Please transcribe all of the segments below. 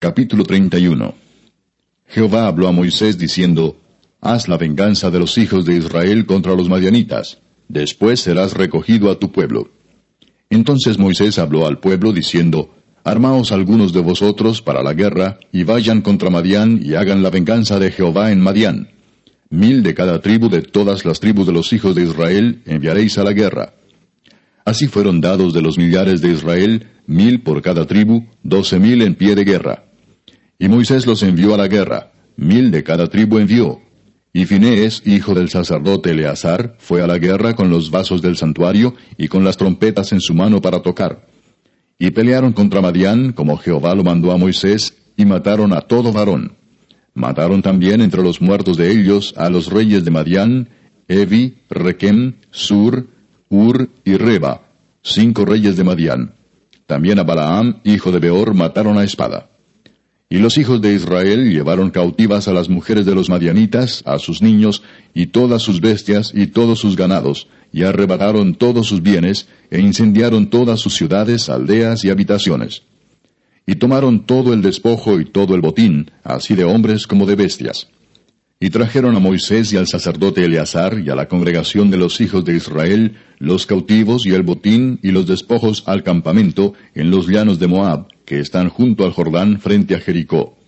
Capítulo 31 Jehová habló a Moisés diciendo, Haz la venganza de los hijos de Israel contra los madianitas, después serás recogido a tu pueblo. Entonces Moisés habló al pueblo diciendo, Armaos algunos de vosotros para la guerra, y vayan contra Madián y hagan la venganza de Jehová en Madián. Mil de cada tribu de todas las tribus de los hijos de Israel enviaréis a la guerra. Así fueron dados de los millares de Israel, mil por cada tribu, doce mil en pie de guerra. Y Moisés los envió a la guerra, mil de cada tribu envió. Y Finés, hijo del sacerdote Eleazar, fue a la guerra con los vasos del santuario y con las trompetas en su mano para tocar. Y pelearon contra Madián, como Jehová lo mandó a Moisés, y mataron a todo varón. Mataron también entre los muertos de ellos a los reyes de Madián, Evi, Requem, Sur, Ur y Reba, cinco reyes de Madián. También a Balaam, hijo de Beor, mataron a espada. Y los hijos de Israel llevaron cautivas a las mujeres de los madianitas, a sus niños, y todas sus bestias, y todos sus ganados, y arrebataron todos sus bienes, e incendiaron todas sus ciudades, aldeas y habitaciones. Y tomaron todo el despojo y todo el botín, así de hombres como de bestias. Y trajeron a Moisés y al sacerdote Eleazar y a la congregación de los hijos de Israel los cautivos y el botín y los despojos al campamento en los llanos de Moab, que están junto al Jordán frente a Jericó.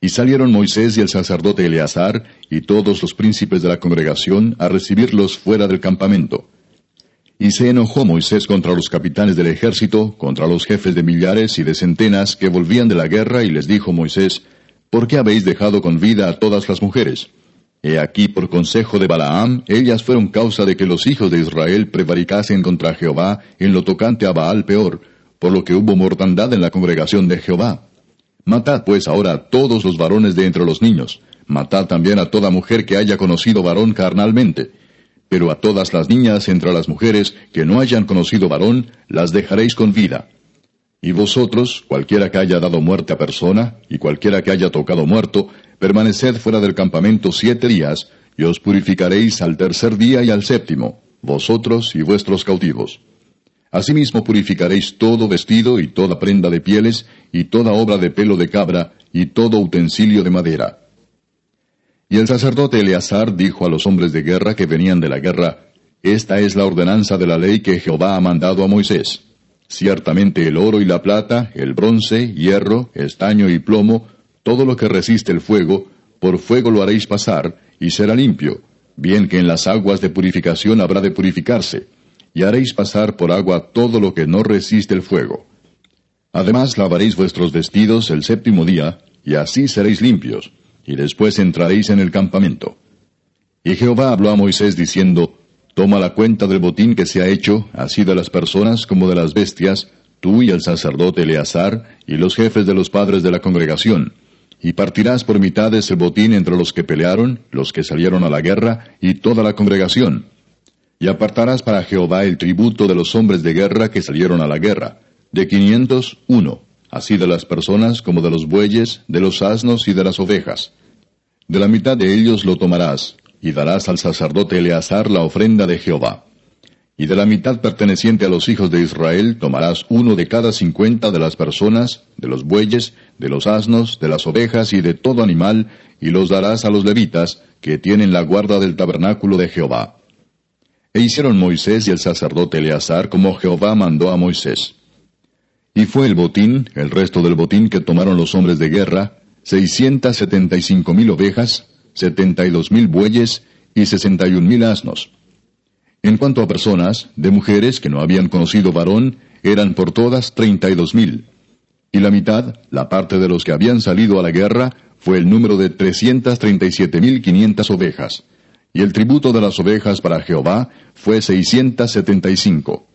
Y salieron Moisés y el sacerdote Eleazar y todos los príncipes de la congregación a recibirlos fuera del campamento. Y se enojó Moisés contra los capitanes del ejército, contra los jefes de millares y de centenas que volvían de la guerra, y les dijo Moisés, ¿Por qué habéis dejado con vida a todas las mujeres? He aquí por consejo de Balaam, ellas fueron causa de que los hijos de Israel prevaricasen contra Jehová en lo tocante a Baal peor, por lo que hubo mortandad en la congregación de Jehová. Matad pues ahora a todos los varones de entre los niños, matad también a toda mujer que haya conocido varón carnalmente, pero a todas las niñas entre las mujeres que no hayan conocido varón, las dejaréis con vida y vosotros, cualquiera que haya dado muerte a persona, y cualquiera que haya tocado muerto, permaneced fuera del campamento siete días, y os purificaréis al tercer día y al séptimo, vosotros y vuestros cautivos. Asimismo purificaréis todo vestido y toda prenda de pieles, y toda obra de pelo de cabra, y todo utensilio de madera. Y el sacerdote Eleazar dijo a los hombres de guerra que venían de la guerra, Esta es la ordenanza de la ley que Jehová ha mandado a Moisés. Ciertamente el oro y la plata, el bronce, hierro, estaño y plomo, todo lo que resiste el fuego, por fuego lo haréis pasar, y será limpio, bien que en las aguas de purificación habrá de purificarse, y haréis pasar por agua todo lo que no resiste el fuego. Además lavaréis vuestros vestidos el séptimo día, y así seréis limpios, y después entraréis en el campamento. Y Jehová habló a Moisés diciendo, Toma la cuenta del botín que se ha hecho, así de las personas como de las bestias, tú y el sacerdote Eleazar, y los jefes de los padres de la congregación, y partirás por mitades el botín entre los que pelearon, los que salieron a la guerra, y toda la congregación. Y apartarás para Jehová el tributo de los hombres de guerra que salieron a la guerra, de quinientos uno, así de las personas como de los bueyes, de los asnos y de las ovejas. De la mitad de ellos lo tomarás, y darás al sacerdote Eleazar la ofrenda de Jehová. Y de la mitad perteneciente a los hijos de Israel tomarás uno de cada cincuenta de las personas, de los bueyes, de los asnos, de las ovejas y de todo animal, y los darás a los levitas, que tienen la guarda del tabernáculo de Jehová. E hicieron Moisés y el sacerdote Eleazar como Jehová mandó a Moisés. Y fue el botín, el resto del botín que tomaron los hombres de guerra, seiscientas setenta y cinco mil ovejas, setenta y dos mil bueyes y sesenta y un mil asnos. En cuanto a personas, de mujeres que no habían conocido varón, eran por todas treinta y dos mil. Y la mitad, la parte de los que habían salido a la guerra, fue el número de trescientas treinta y siete mil quinientas ovejas. Y el tributo de las ovejas para Jehová fue seiscientas setenta y cinco.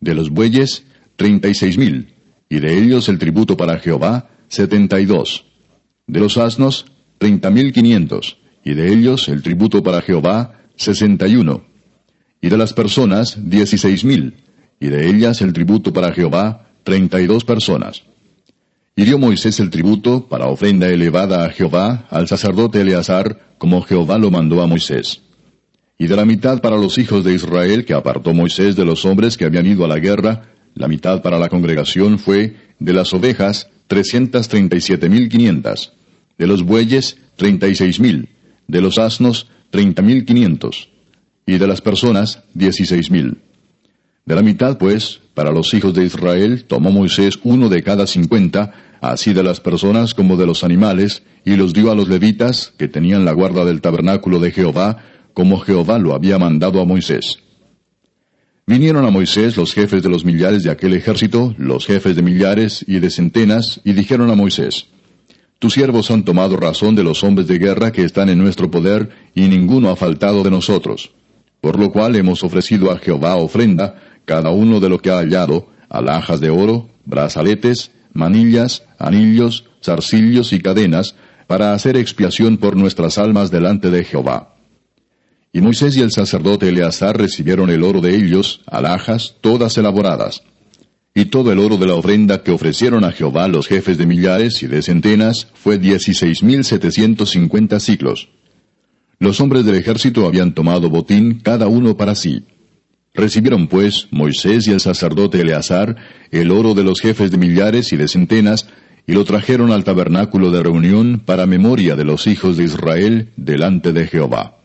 De los bueyes, treinta y seis mil. Y de ellos el tributo para Jehová, setenta y dos. De los asnos, treinta mil quinientos y de ellos el tributo para Jehová, sesenta y uno, y de las personas, dieciséis mil, y de ellas el tributo para Jehová, treinta y dos personas. Y dio Moisés el tributo para ofrenda elevada a Jehová al sacerdote Eleazar, como Jehová lo mandó a Moisés. Y de la mitad para los hijos de Israel que apartó Moisés de los hombres que habían ido a la guerra, la mitad para la congregación fue de las ovejas trescientas treinta y siete mil quinientas, de los bueyes treinta y seis mil, de los asnos treinta mil quinientos, y de las personas dieciséis mil. De la mitad, pues, para los hijos de Israel tomó Moisés uno de cada cincuenta, así de las personas como de los animales, y los dio a los levitas, que tenían la guarda del tabernáculo de Jehová, como Jehová lo había mandado a Moisés. Vinieron a Moisés los jefes de los millares de aquel ejército, los jefes de millares y de centenas, y dijeron a Moisés, Tus siervos han tomado razón de los hombres de guerra que están en nuestro poder, y ninguno ha faltado de nosotros. Por lo cual hemos ofrecido a Jehová ofrenda, cada uno de lo que ha hallado, alhajas de oro, brazaletes, manillas, anillos, zarcillos y cadenas, para hacer expiación por nuestras almas delante de Jehová. Y Moisés y el sacerdote Eleazar recibieron el oro de ellos, alhajas, todas elaboradas. Y todo el oro de la ofrenda que ofrecieron a Jehová los jefes de millares y de centenas fue dieciséis mil setecientos cincuenta ciclos. Los hombres del ejército habían tomado botín cada uno para sí. Recibieron pues Moisés y el sacerdote Eleazar el oro de los jefes de millares y de centenas, y lo trajeron al tabernáculo de reunión para memoria de los hijos de Israel delante de Jehová.